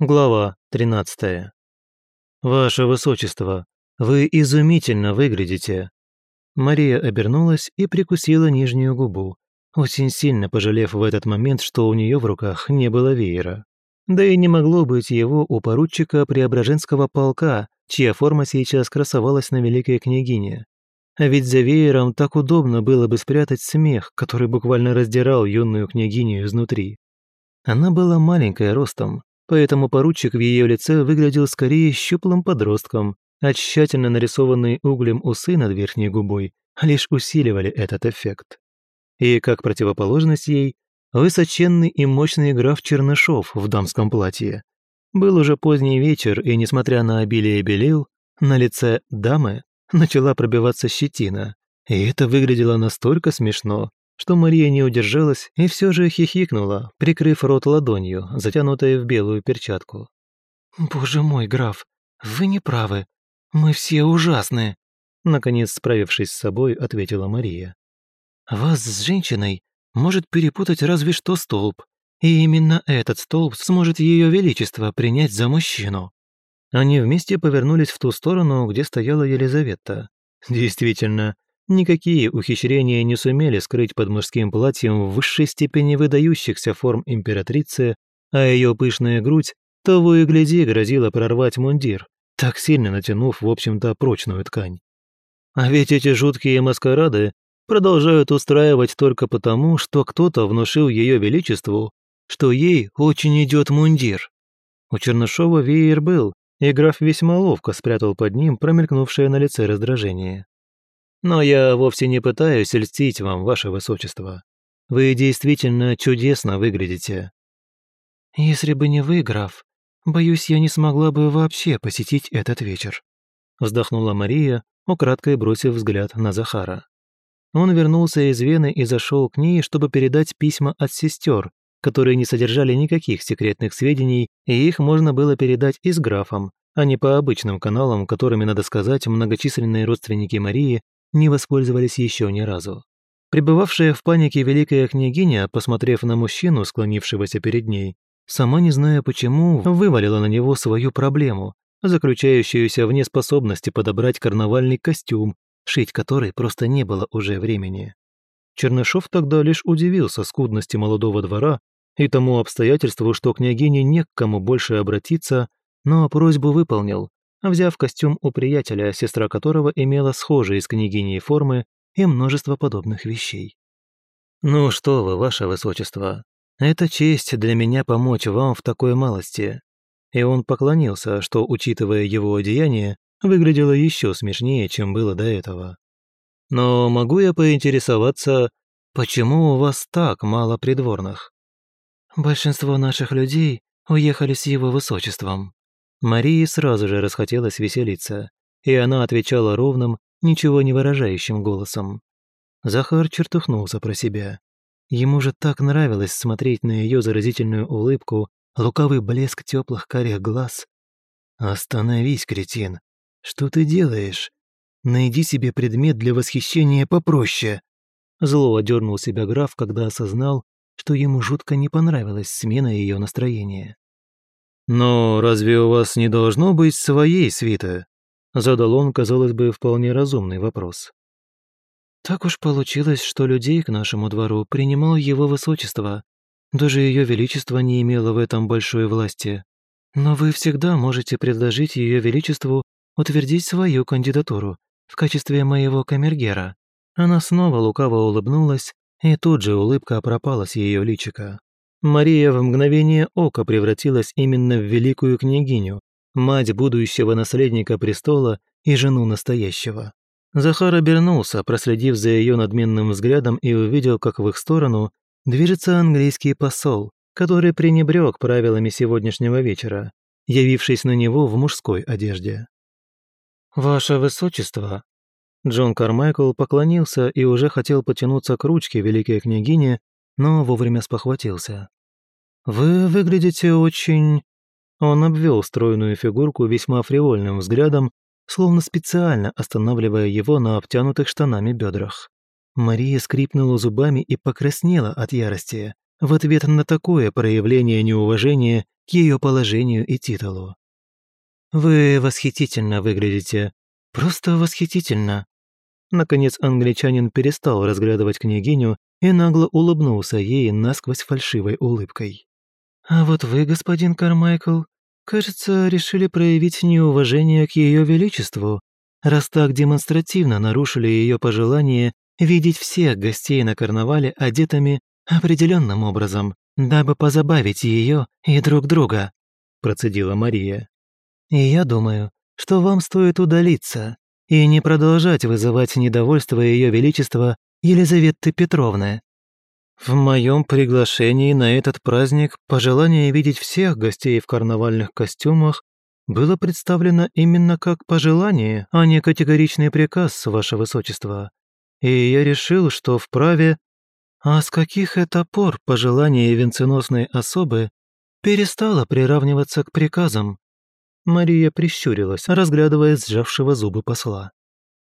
Глава 13. «Ваше Высочество, вы изумительно выглядите!» Мария обернулась и прикусила нижнюю губу, очень сильно пожалев в этот момент, что у нее в руках не было веера. Да и не могло быть его у поручика Преображенского полка, чья форма сейчас красовалась на Великой Княгине. А ведь за веером так удобно было бы спрятать смех, который буквально раздирал юную княгиню изнутри. Она была маленькая ростом, поэтому поручик в ее лице выглядел скорее щуплым подростком, а тщательно нарисованные углем усы над верхней губой лишь усиливали этот эффект. И как противоположность ей, высоченный и мощный граф Чернышов в дамском платье. Был уже поздний вечер, и, несмотря на обилие белил, на лице дамы начала пробиваться щетина, и это выглядело настолько смешно, что Мария не удержалась и все же хихикнула, прикрыв рот ладонью, затянутой в белую перчатку. «Боже мой, граф, вы не правы. Мы все ужасны», наконец справившись с собой, ответила Мария. «Вас с женщиной может перепутать разве что столб, и именно этот столб сможет ее величество принять за мужчину». Они вместе повернулись в ту сторону, где стояла Елизавета. Действительно, Никакие ухищрения не сумели скрыть под мужским платьем в высшей степени выдающихся форм императрицы, а ее пышная грудь того и гляди грозила прорвать мундир, так сильно натянув, в общем-то, прочную ткань. А ведь эти жуткие маскарады продолжают устраивать только потому, что кто-то внушил ее величеству, что ей очень идет мундир. У Чернышова веер был, и граф весьма ловко спрятал под ним промелькнувшее на лице раздражение. Но я вовсе не пытаюсь льстить вам, ваше высочество. Вы действительно чудесно выглядите». «Если бы не вы, граф, боюсь, я не смогла бы вообще посетить этот вечер», вздохнула Мария, украдкой бросив взгляд на Захара. Он вернулся из Вены и зашел к ней, чтобы передать письма от сестер, которые не содержали никаких секретных сведений, и их можно было передать и с графом, а не по обычным каналам, которыми, надо сказать, многочисленные родственники Марии не воспользовались еще ни разу. Пребывавшая в панике великая княгиня, посмотрев на мужчину, склонившегося перед ней, сама не зная почему, вывалила на него свою проблему, заключающуюся в неспособности подобрать карнавальный костюм, шить который просто не было уже времени. Чернышов тогда лишь удивился скудности молодого двора и тому обстоятельству, что княгине не к кому больше обратиться, но просьбу выполнил, взяв костюм у приятеля, сестра которого имела схожие с княгиней формы и множество подобных вещей. «Ну что вы, ваше высочество, это честь для меня помочь вам в такой малости». И он поклонился, что, учитывая его одеяние, выглядело еще смешнее, чем было до этого. «Но могу я поинтересоваться, почему у вас так мало придворных?» «Большинство наших людей уехали с его высочеством», Марии сразу же расхотелось веселиться, и она отвечала ровным, ничего не выражающим голосом. Захар чертыхнулся про себя. Ему же так нравилось смотреть на ее заразительную улыбку, лукавый блеск теплых карих глаз. «Остановись, кретин! Что ты делаешь? Найди себе предмет для восхищения попроще!» Зло одернул себя граф, когда осознал, что ему жутко не понравилась смена ее настроения. «Но разве у вас не должно быть своей свиты?» Задал он, казалось бы, вполне разумный вопрос. «Так уж получилось, что людей к нашему двору принимал его высочество. Даже ее величество не имело в этом большой власти. Но вы всегда можете предложить ее величеству утвердить свою кандидатуру в качестве моего камергера». Она снова лукаво улыбнулась, и тут же улыбка пропала с ее личика. Мария в мгновение ока превратилась именно в великую княгиню, мать будущего наследника престола и жену настоящего. Захар обернулся, проследив за ее надменным взглядом и увидел, как в их сторону движется английский посол, который пренебрег правилами сегодняшнего вечера, явившись на него в мужской одежде. «Ваше Высочество!» Джон Кармайкл поклонился и уже хотел потянуться к ручке великой княгини, но вовремя спохватился. «Вы выглядите очень...» Он обвел стройную фигурку весьма фривольным взглядом, словно специально останавливая его на обтянутых штанами бедрах. Мария скрипнула зубами и покраснела от ярости в ответ на такое проявление неуважения к ее положению и титулу. «Вы восхитительно выглядите. Просто восхитительно». Наконец англичанин перестал разглядывать княгиню и нагло улыбнулся ей насквозь фальшивой улыбкой. «А вот вы, господин Кармайкл, кажется, решили проявить неуважение к ее величеству, раз так демонстративно нарушили ее пожелание видеть всех гостей на карнавале одетыми определенным образом, дабы позабавить ее и друг друга», процедила Мария. «И я думаю, что вам стоит удалиться и не продолжать вызывать недовольство Ее Величества Елизаветы Петровны. В моем приглашении на этот праздник пожелание видеть всех гостей в карнавальных костюмах было представлено именно как пожелание, а не категоричный приказ, Ваше Высочество. И я решил, что вправе... А с каких это пор пожелание венценосной особы перестало приравниваться к приказам? Мария прищурилась, разглядывая сжавшего зубы посла.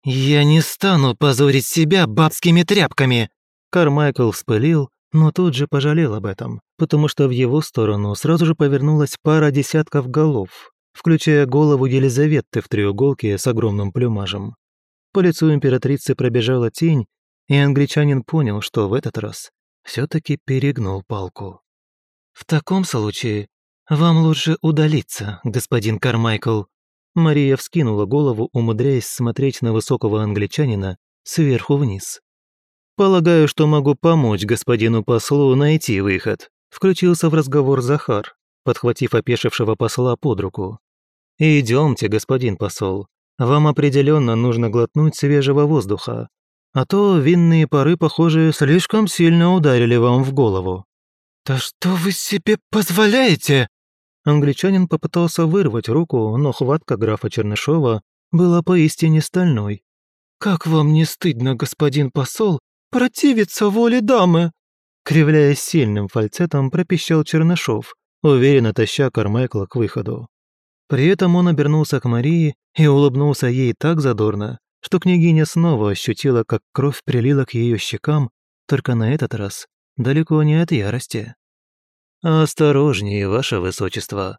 «Я не стану позорить себя бабскими тряпками!» Кармайкл вспылил, но тут же пожалел об этом, потому что в его сторону сразу же повернулась пара десятков голов, включая голову Елизаветы в треуголке с огромным плюмажем. По лицу императрицы пробежала тень, и англичанин понял, что в этот раз все таки перегнул палку. «В таком случае «Вам лучше удалиться, господин Кармайкл». Мария вскинула голову, умудряясь смотреть на высокого англичанина сверху вниз. «Полагаю, что могу помочь господину послу найти выход», включился в разговор Захар, подхватив опешившего посла под руку. «Идемте, господин посол. Вам определенно нужно глотнуть свежего воздуха, а то винные пары, похоже, слишком сильно ударили вам в голову». «Да что вы себе позволяете?» Англичанин попытался вырвать руку, но хватка графа Чернышова была поистине стальной. «Как вам не стыдно, господин посол, противиться воле дамы?» Кривляясь сильным фальцетом, пропищал Чернышов, уверенно таща Кармайкла к выходу. При этом он обернулся к Марии и улыбнулся ей так задорно, что княгиня снова ощутила, как кровь прилила к ее щекам, только на этот раз далеко не от ярости. «Осторожнее, ваше высочество».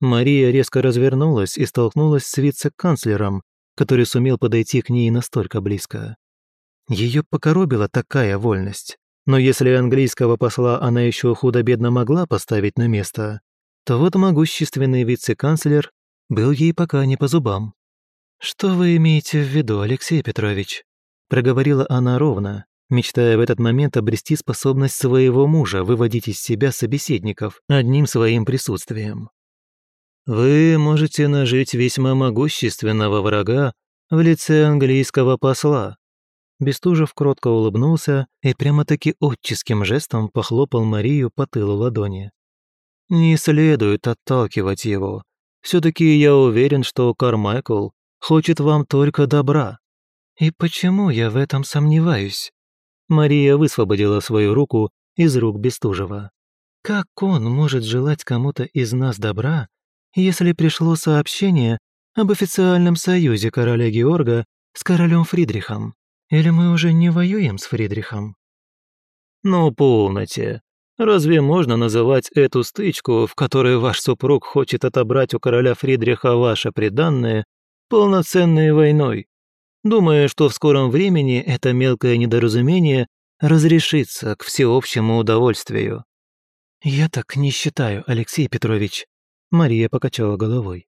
Мария резко развернулась и столкнулась с вице-канцлером, который сумел подойти к ней настолько близко. Ее покоробила такая вольность, но если английского посла она еще худо-бедно могла поставить на место, то вот могущественный вице-канцлер был ей пока не по зубам. «Что вы имеете в виду, Алексей Петрович?» проговорила она ровно, мечтая в этот момент обрести способность своего мужа выводить из себя собеседников одним своим присутствием. Вы можете нажить весьма могущественного врага в лице английского посла. Бестужев кротко улыбнулся и прямо-таки отческим жестом похлопал Марию по тылу ладони. «Не следует отталкивать его. Все-таки я уверен, что Кармайкл хочет вам только добра». «И почему я в этом сомневаюсь?» Мария высвободила свою руку из рук Бестужева. «Как он может желать кому-то из нас добра, если пришло сообщение об официальном союзе короля Георга с королем Фридрихом? Или мы уже не воюем с Фридрихом?» «Ну, полноте. Разве можно называть эту стычку, в которой ваш супруг хочет отобрать у короля Фридриха ваше преданное, полноценной войной?» думая, что в скором времени это мелкое недоразумение разрешится к всеобщему удовольствию. «Я так не считаю, Алексей Петрович», — Мария покачала головой.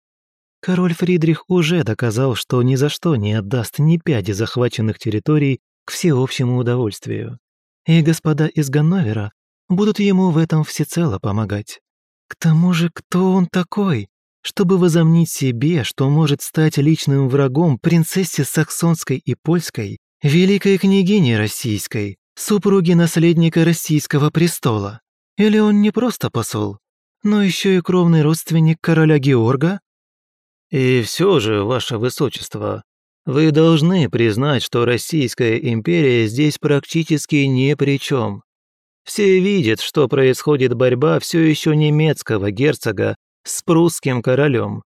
Король Фридрих уже доказал, что ни за что не отдаст ни пяди захваченных территорий к всеобщему удовольствию. И господа из Ганновера будут ему в этом всецело помогать. К тому же, кто он такой, чтобы возомнить себе, что может стать личным врагом принцессе Саксонской и Польской, великой княгини российской, супруги наследника российского престола. Или он не просто посол, но еще и кровный родственник короля Георга? И все же, ваше высочество, вы должны признать, что Российская империя здесь практически ни при чем. Все видят, что происходит борьба все еще немецкого герцога с прусским королем.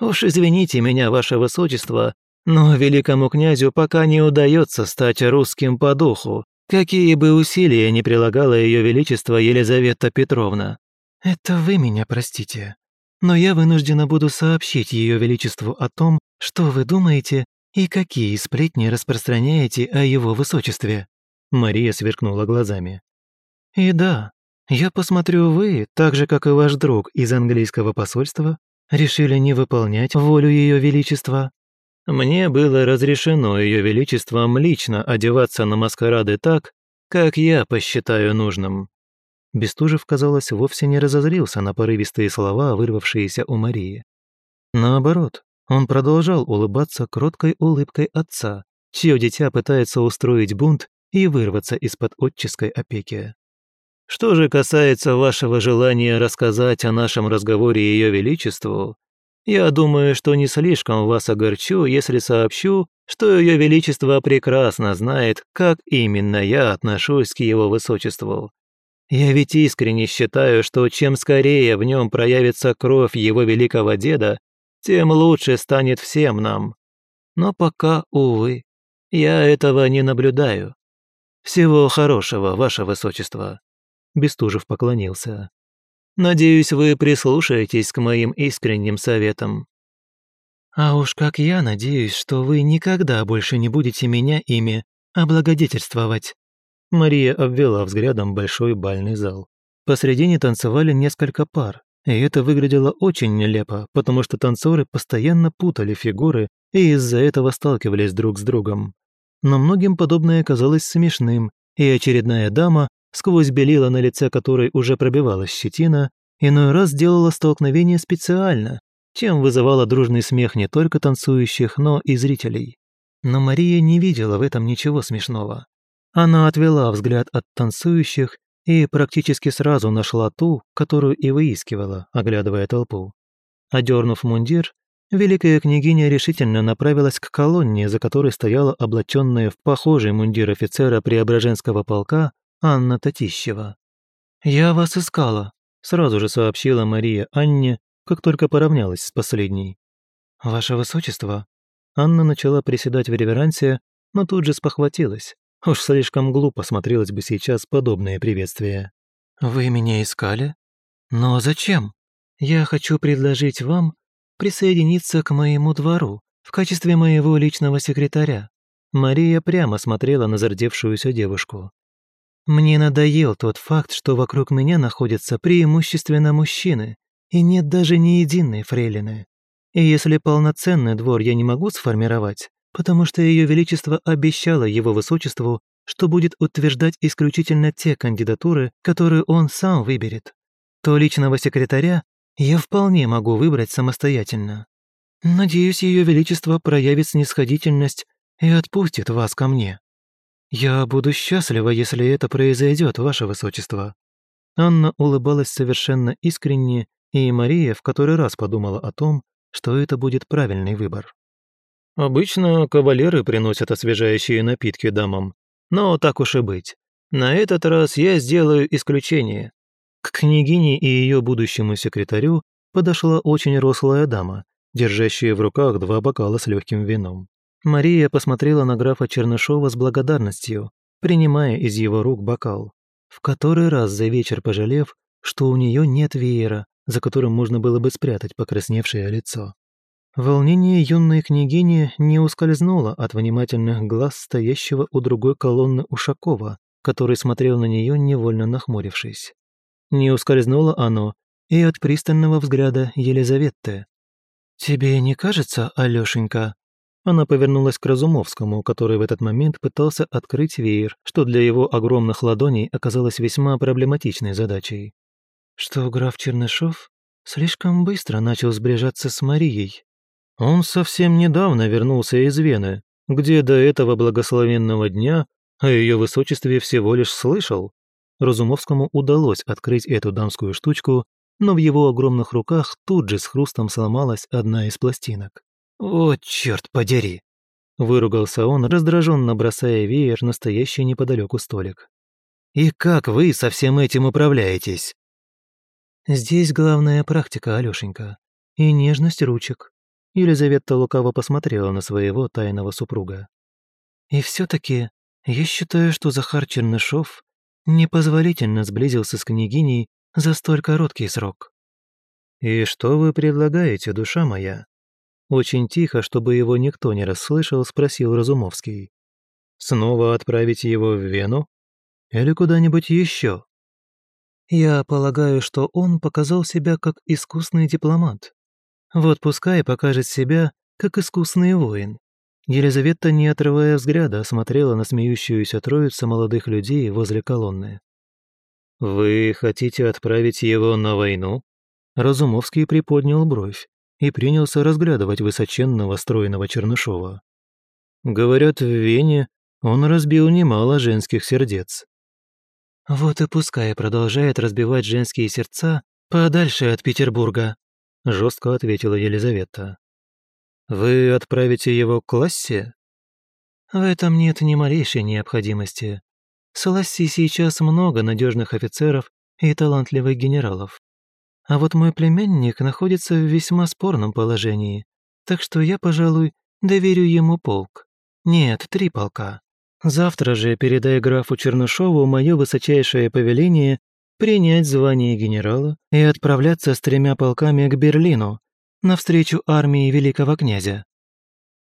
Уж извините меня, ваше высочество, но великому князю пока не удается стать русским по духу, какие бы усилия ни прилагала ее величество Елизавета Петровна. Это вы меня простите, но я вынуждена буду сообщить Ее Величеству о том, что вы думаете и какие сплетни распространяете о Его Высочестве». Мария сверкнула глазами. «И да, я посмотрю, вы, так же, как и ваш друг из английского посольства, решили не выполнять волю Ее Величества». Мне было разрешено Ее Величеством лично одеваться на маскарады так, как я посчитаю нужным. Бестужев, казалось, вовсе не разозрился на порывистые слова, вырвавшиеся у Марии. Наоборот, он продолжал улыбаться кроткой улыбкой отца, чье дитя пытается устроить бунт и вырваться из-под отческой опеки. Что же касается вашего желания рассказать о нашем разговоре Ее Величеству, я думаю, что не слишком вас огорчу, если сообщу, что Ее Величество прекрасно знает, как именно я отношусь к Его Высочеству. Я ведь искренне считаю, что чем скорее в нем проявится кровь его великого деда, тем лучше станет всем нам. Но пока, увы, я этого не наблюдаю. Всего хорошего, ваше высочество. Бестужев поклонился. Надеюсь, вы прислушаетесь к моим искренним советам. А уж как я надеюсь, что вы никогда больше не будете меня ими облагодетельствовать. Мария обвела взглядом большой бальный зал. Посредине танцевали несколько пар, и это выглядело очень нелепо, потому что танцоры постоянно путали фигуры и из-за этого сталкивались друг с другом. Но многим подобное казалось смешным, и очередная дама, сквозь белила на лице которой уже пробивалась щетина, иной раз делала столкновение специально, чем вызывала дружный смех не только танцующих, но и зрителей. Но Мария не видела в этом ничего смешного. Она отвела взгляд от танцующих и практически сразу нашла ту, которую и выискивала, оглядывая толпу. Одернув мундир, великая княгиня решительно направилась к колонне, за которой стояла облаченная в похожий мундир офицера Преображенского полка Анна Татищева. «Я вас искала», — сразу же сообщила Мария Анне, как только поравнялась с последней. «Ваше Высочество». Анна начала приседать в реверансе, но тут же спохватилась. Уж слишком глупо смотрелось бы сейчас подобное приветствие. «Вы меня искали? Но зачем? Я хочу предложить вам присоединиться к моему двору в качестве моего личного секретаря». Мария прямо смотрела на зардевшуюся девушку. «Мне надоел тот факт, что вокруг меня находятся преимущественно мужчины, и нет даже ни единой фрейлины. И если полноценный двор я не могу сформировать, потому что Ее Величество обещало Его Высочеству, что будет утверждать исключительно те кандидатуры, которые он сам выберет. То личного секретаря я вполне могу выбрать самостоятельно. Надеюсь, Ее Величество проявит снисходительность и отпустит вас ко мне. Я буду счастлива, если это произойдет, Ваше Высочество». Анна улыбалась совершенно искренне, и Мария в который раз подумала о том, что это будет правильный выбор. Обычно кавалеры приносят освежающие напитки дамам, но так уж и быть. На этот раз я сделаю исключение. К княгине и ее будущему секретарю подошла очень рослая дама, держащая в руках два бокала с легким вином. Мария посмотрела на графа Чернышова с благодарностью, принимая из его рук бокал, в который раз за вечер пожалев, что у нее нет веера, за которым можно было бы спрятать покрасневшее лицо. Волнение юной княгини не ускользнуло от внимательных глаз стоящего у другой колонны Ушакова, который смотрел на нее, невольно нахмурившись. Не ускользнуло оно и от пристального взгляда Елизаветы. «Тебе не кажется, Алёшенька?» Она повернулась к Разумовскому, который в этот момент пытался открыть веер, что для его огромных ладоней оказалось весьма проблематичной задачей. «Что граф Чернышов слишком быстро начал сближаться с Марией?» Он совсем недавно вернулся из Вены, где до этого благословенного дня о ее высочестве всего лишь слышал. Разумовскому удалось открыть эту дамскую штучку, но в его огромных руках тут же с хрустом сломалась одна из пластинок. «Вот черт подери!» – выругался он, раздраженно бросая веер на стоящий неподалеку столик. «И как вы со всем этим управляетесь?» «Здесь главная практика, Алёшенька, и нежность ручек», Елизавета лукаво посмотрела на своего тайного супруга. «И все-таки я считаю, что Захар Чернышов непозволительно сблизился с княгиней за столь короткий срок». «И что вы предлагаете, душа моя?» Очень тихо, чтобы его никто не расслышал, спросил Разумовский. «Снова отправить его в Вену? Или куда-нибудь еще?» «Я полагаю, что он показал себя как искусный дипломат. Вот пускай покажет себя как искусный воин». Елизавета, не отрывая взгляда, смотрела на смеющуюся троицу молодых людей возле колонны. «Вы хотите отправить его на войну?» Разумовский приподнял бровь и принялся разглядывать высоченного стройного Чернышова. Говорят, в Вене он разбил немало женских сердец. «Вот и пускай продолжает разбивать женские сердца подальше от Петербурга», жестко ответила Елизавета. «Вы отправите его к классе?» «В этом нет ни малейшей необходимости. С Ласси сейчас много надежных офицеров и талантливых генералов. А вот мой племянник находится в весьма спорном положении, так что я, пожалуй, доверю ему полк. Нет, три полка. Завтра же передай графу Чернышову мое высочайшее повеление принять звание генерала и отправляться с тремя полками к Берлину навстречу армии великого князя».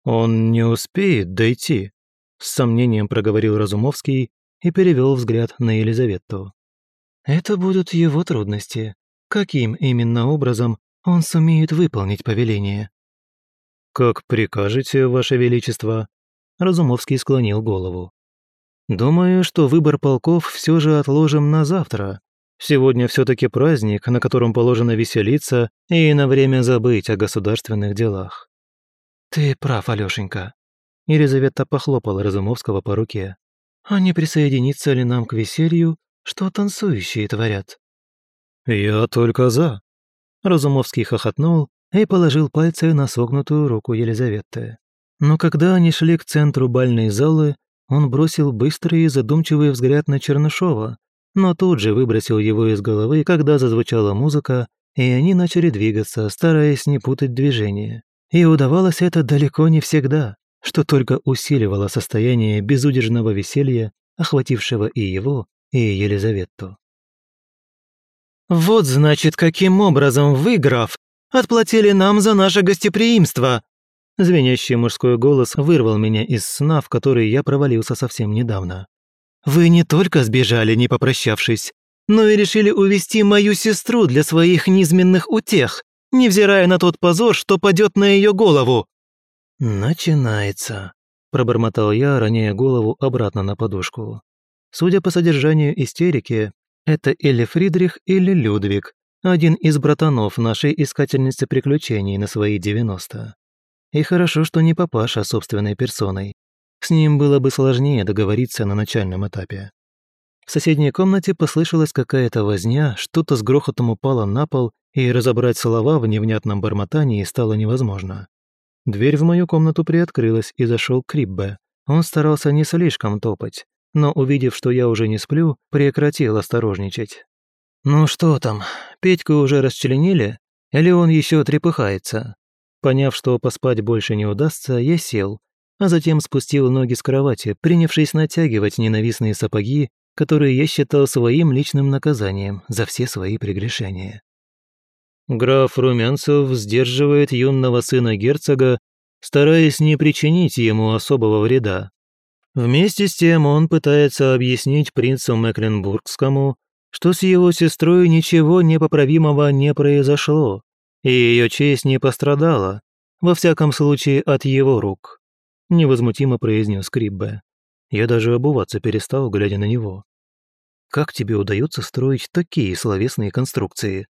«Он не успеет дойти», — с сомнением проговорил Разумовский и перевел взгляд на Елизавету. «Это будут его трудности каким именно образом он сумеет выполнить повеление. «Как прикажете, Ваше Величество», — Разумовский склонил голову. «Думаю, что выбор полков все же отложим на завтра. Сегодня все-таки праздник, на котором положено веселиться и на время забыть о государственных делах». «Ты прав, Алёшенька», — Елизавета похлопала Разумовского по руке. «А не присоединиться ли нам к веселью, что танцующие творят?» «Я только за». Разумовский хохотнул и положил пальцы на согнутую руку Елизаветы. Но когда они шли к центру бальной залы, он бросил быстрый и задумчивый взгляд на Чернышова, но тут же выбросил его из головы, когда зазвучала музыка, и они начали двигаться, стараясь не путать движения. И удавалось это далеко не всегда, что только усиливало состояние безудержного веселья, охватившего и его, и Елизавету. «Вот, значит, каким образом вы, граф, отплатили нам за наше гостеприимство!» Звенящий мужской голос вырвал меня из сна, в который я провалился совсем недавно. «Вы не только сбежали, не попрощавшись, но и решили увести мою сестру для своих низменных утех, невзирая на тот позор, что падет на ее голову!» «Начинается», – пробормотал я, роняя голову обратно на подушку. Судя по содержанию истерики, это или Фридрих, или Людвиг, один из братанов нашей искательницы приключений на свои 90. И хорошо, что не папаша собственной персоной. С ним было бы сложнее договориться на начальном этапе. В соседней комнате послышалась какая-то возня, что-то с грохотом упало на пол, и разобрать слова в невнятном бормотании стало невозможно. Дверь в мою комнату приоткрылась, и зашел Криббе. Он старался не слишком топать, но, увидев, что я уже не сплю, прекратил осторожничать. «Ну что там, Петьку уже расчленили? Или он еще трепыхается?» Поняв, что поспать больше не удастся, я сел, а затем спустил ноги с кровати, принявшись натягивать ненавистные сапоги, которые я считал своим личным наказанием за все свои прегрешения. Граф Румянцев сдерживает юного сына герцога, стараясь не причинить ему особого вреда, Вместе с тем он пытается объяснить принцу Мекленбургскому, что с его сестрой ничего непоправимого не произошло, и ее честь не пострадала, во всяком случае от его рук», — невозмутимо произнес Криббе. Я даже обуваться перестал, глядя на него. «Как тебе удается строить такие словесные конструкции?»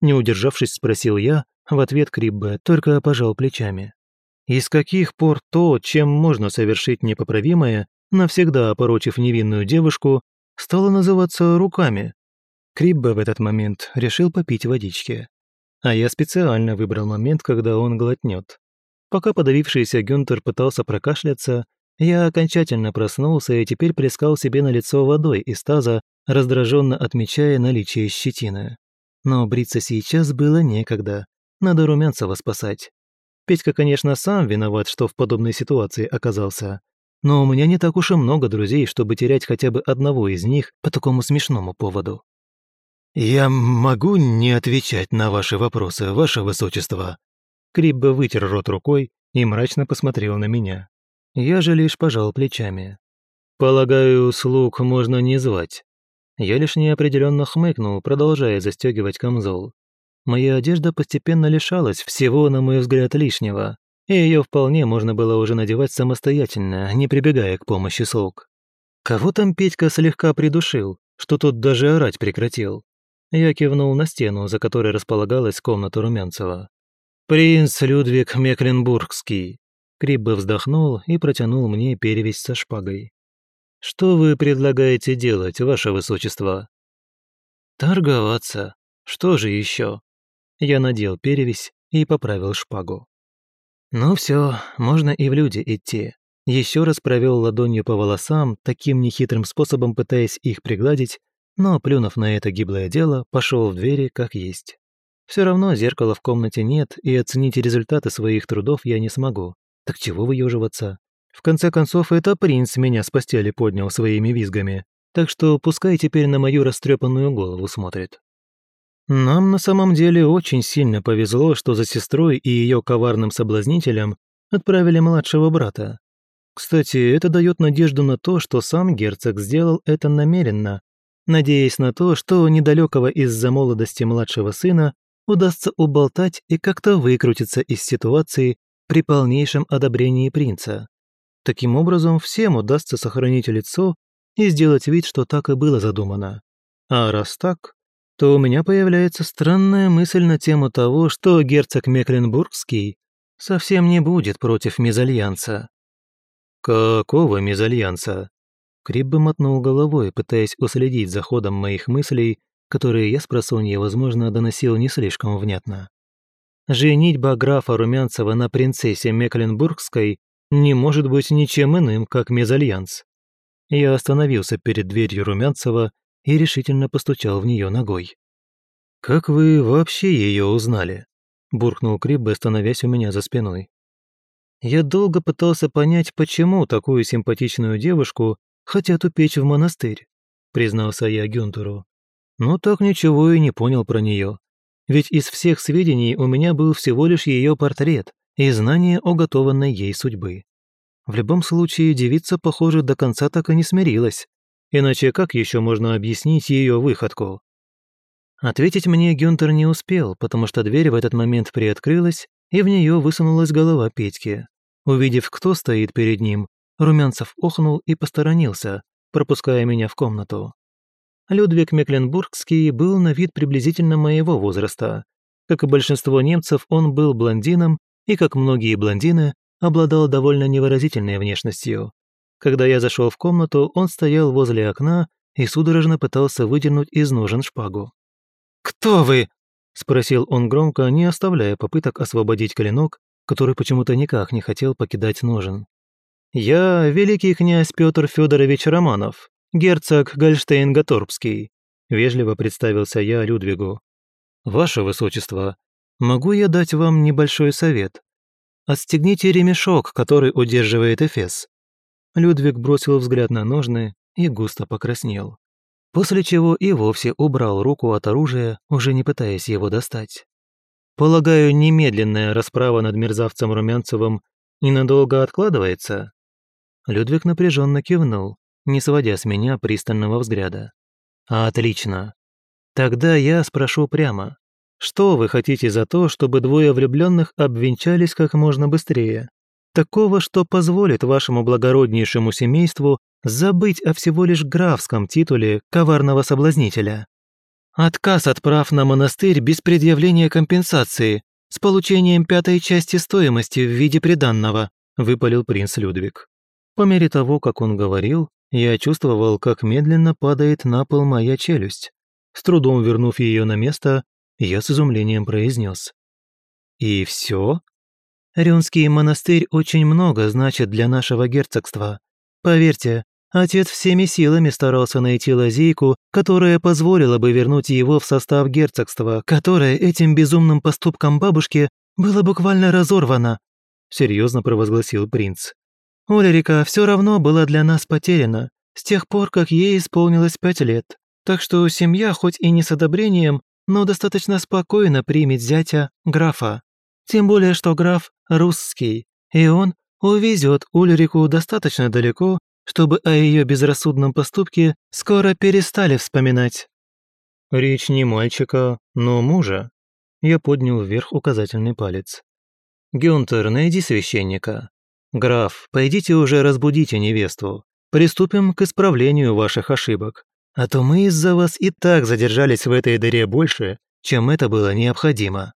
Не удержавшись, спросил я, в ответ Криббе только пожал плечами. И с каких пор то, чем можно совершить непоправимое, навсегда опорочив невинную девушку, стало называться руками? Крибба в этот момент решил попить водички. А я специально выбрал момент, когда он глотнет. Пока подавившийся Гюнтер пытался прокашляться, я окончательно проснулся и теперь плескал себе на лицо водой из таза, раздраженно отмечая наличие щетины. Но бриться сейчас было некогда, надо Румянцева спасать. Петька, конечно, сам виноват, что в подобной ситуации оказался. Но у меня не так уж и много друзей, чтобы терять хотя бы одного из них по такому смешному поводу. «Я могу не отвечать на ваши вопросы, ваше высочество?» Криббе вытер рот рукой и мрачно посмотрел на меня. Я же лишь пожал плечами. «Полагаю, слуг можно не звать». Я лишь неопределенно хмыкнул, продолжая застегивать камзол. Моя одежда постепенно лишалась всего, на мой взгляд, лишнего, и ее вполне можно было уже надевать самостоятельно, не прибегая к помощи слуг. Кого там Петька слегка придушил, что тот даже орать прекратил? Я кивнул на стену, за которой располагалась комната Румянцева. «Принц Людвиг Мекленбургский». Криббе вздохнул и протянул мне перевязь со шпагой. «Что вы предлагаете делать, ваше высочество?» «Торговаться. Что же еще?» Я надел перевязь и поправил шпагу. «Ну все, можно и в люди идти». Еще раз провел ладонью по волосам, таким нехитрым способом пытаясь их пригладить, но, плюнув на это гиблое дело, пошел в двери как есть. Все равно зеркала в комнате нет, и оценить результаты своих трудов я не смогу. Так чего выеживаться? В конце концов, это принц меня с постели поднял своими визгами, так что пускай теперь на мою растрепанную голову смотрит. Нам на самом деле очень сильно повезло, что за сестрой и ее коварным соблазнителем отправили младшего брата. Кстати, это дает надежду на то, что сам герцог сделал это намеренно, надеясь на то, что недалекого из-за молодости младшего сына удастся уболтать и как-то выкрутиться из ситуации при полнейшем одобрении принца. Таким образом, всем удастся сохранить лицо и сделать вид, что так и было задумано. А раз так, то у меня появляется странная мысль на тему того, что герцог Мекленбургский совсем не будет против мезальянса. «Какого мезальянса?» Криббе мотнул головой, пытаясь уследить за ходом моих мыслей которые я с просонья, возможно, доносил не слишком внятно. Женитьба графа Румянцева на принцессе Мекленбургской не может быть ничем иным, как мезальянс. Я остановился перед дверью Румянцева и решительно постучал в нее ногой. «Как вы вообще ее узнали?» – буркнул Криббе, становясь у меня за спиной. Я долго пытался понять, почему такую симпатичную девушку хотят упечь в монастырь, признался я Гюнтеру но так ничего и не понял про нее. Ведь из всех сведений у меня был всего лишь ее портрет и знание о готованной ей судьбы. В любом случае, девица, похоже, до конца так и не смирилась. Иначе как еще можно объяснить ее выходку? Ответить мне Гюнтер не успел, потому что дверь в этот момент приоткрылась, и в нее высунулась голова Петьки. Увидев, кто стоит перед ним, Румянцев охнул и посторонился, пропуская меня в комнату. Людвиг Мекленбургский был на вид приблизительно моего возраста. Как и большинство немцев, он был блондином и, как многие блондины, обладал довольно невыразительной внешностью. Когда я зашел в комнату, он стоял возле окна и судорожно пытался выдернуть из ножен шпагу. «Кто вы?» – спросил он громко, не оставляя попыток освободить клинок, который почему-то никак не хотел покидать ножен. «Я великий князь Петр Федорович Романов, герцог Гольштейн-Гаторбский», – вежливо представился я Людвигу. «Ваше высочество, могу я дать вам небольшой совет? Отстегните ремешок, который удерживает Эфес». Людвиг бросил взгляд на ножны и густо покраснел. После чего и вовсе убрал руку от оружия, уже не пытаясь его достать. «Полагаю, немедленная расправа над мерзавцем Румянцевым ненадолго откладывается?» Людвиг напряженно кивнул, не сводя с меня пристального взгляда. «Отлично. Тогда я спрошу прямо. Что вы хотите за то, чтобы двое влюбленных обвенчались как можно быстрее? Такого, что позволит вашему благороднейшему семейству забыть о всего лишь графском титуле коварного соблазнителя. Отказ от прав на монастырь без предъявления компенсации с получением пятой части стоимости в виде приданного», выпалил принц Людвиг. По мере того, как он говорил, я чувствовал, как медленно падает на пол моя челюсть. С трудом вернув ее на место, я с изумлением произнес. «И все? Рюнский монастырь очень много значит для нашего герцогства. Поверьте, отец всеми силами старался найти лазейку, которая позволила бы вернуть его в состав герцогства, которое этим безумным поступком бабушки было буквально разорвано», серьезно провозгласил принц. Улерика все равно была для нас потеряна с тех пор, как ей исполнилось пять лет. Так что семья хоть и не с одобрением, но достаточно спокойно примет зятя графа. Тем более, что граф русский, и он увезет Ульрику достаточно далеко, чтобы о ее безрассудном поступке скоро перестали вспоминать. Речь не мальчика, но мужа. Я поднял вверх указательный палец. «Гюнтер, найди священника. Граф, пойдите уже разбудите невесту. Приступим к исправлению ваших ошибок. А то мы из-за вас и так задержались в этой дыре больше, чем это было необходимо».